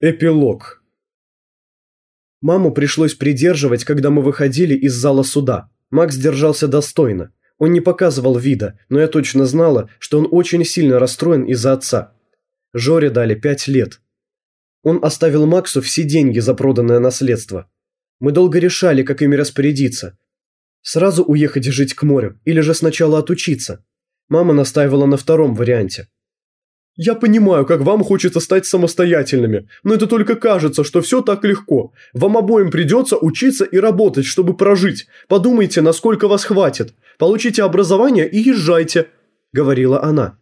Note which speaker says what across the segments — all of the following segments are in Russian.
Speaker 1: Эпилог. Маму пришлось придерживать, когда мы выходили из зала суда. Макс держался достойно. Он не показывал вида, но я точно знала, что он очень сильно расстроен из-за отца. Жоре дали пять лет. Он оставил Максу все деньги за проданное наследство. Мы долго решали, как ими распорядиться. Сразу уехать жить к морю или же сначала отучиться. Мама настаивала на втором варианте. Я понимаю, как вам хочется стать самостоятельными, но это только кажется, что все так легко. Вам обоим придется учиться и работать, чтобы прожить. Подумайте, насколько вас хватит. Получите образование и езжайте», – говорила она.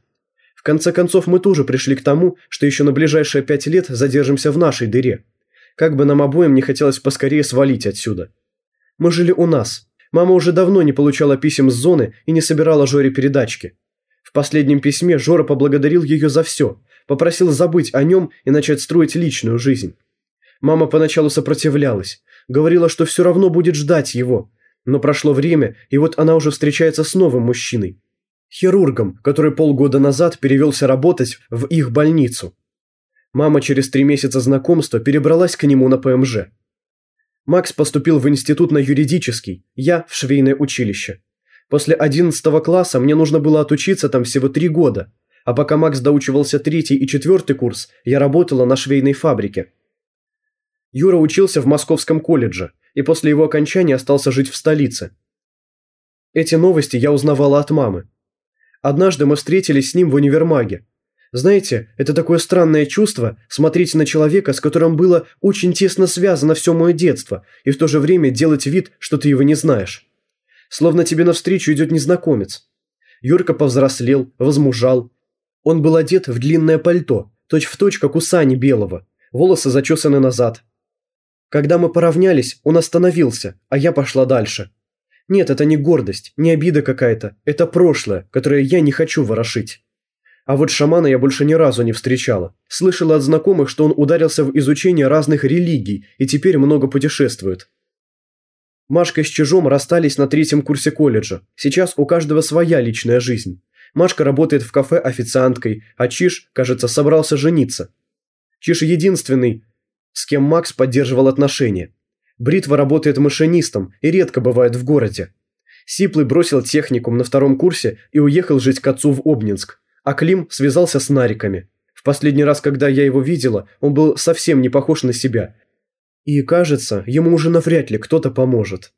Speaker 1: В конце концов, мы тоже пришли к тому, что еще на ближайшие пять лет задержимся в нашей дыре. Как бы нам обоим не хотелось поскорее свалить отсюда. Мы жили у нас. Мама уже давно не получала писем с зоны и не собирала Жоре передачки. В последнем письме Жора поблагодарил ее за все, попросил забыть о нем и начать строить личную жизнь. Мама поначалу сопротивлялась, говорила, что все равно будет ждать его, но прошло время, и вот она уже встречается с новым мужчиной. Хирургом, который полгода назад перевелся работать в их больницу. Мама через три месяца знакомства перебралась к нему на ПМЖ. Макс поступил в институт на юридический, я в швейное училище. После 11 класса мне нужно было отучиться там всего три года, а пока Макс доучивался третий и четвертый курс, я работала на швейной фабрике. Юра учился в Московском колледже и после его окончания остался жить в столице. Эти новости я узнавала от мамы. Однажды мы встретились с ним в универмаге. Знаете, это такое странное чувство смотреть на человека, с которым было очень тесно связано все мое детство, и в то же время делать вид, что ты его не знаешь словно тебе навстречу идет незнакомец. Юрка повзрослел, возмужал. Он был одет в длинное пальто, точь-в-точь, как у Сани Белого, волосы зачесаны назад. Когда мы поравнялись, он остановился, а я пошла дальше. Нет, это не гордость, не обида какая-то, это прошлое, которое я не хочу ворошить. А вот шамана я больше ни разу не встречала. Слышала от знакомых, что он ударился в изучение разных религий и теперь много путешествует. Машка с Чижом расстались на третьем курсе колледжа. Сейчас у каждого своя личная жизнь. Машка работает в кафе официанткой, а Чиж, кажется, собрался жениться. Чиж единственный, с кем Макс поддерживал отношения. Бритва работает машинистом и редко бывает в городе. Сиплый бросил техникум на втором курсе и уехал жить к отцу в Обнинск, а Клим связался с нариками. В последний раз, когда я его видела, он был совсем не похож на себя и, кажется, ему уже навряд ли кто-то поможет.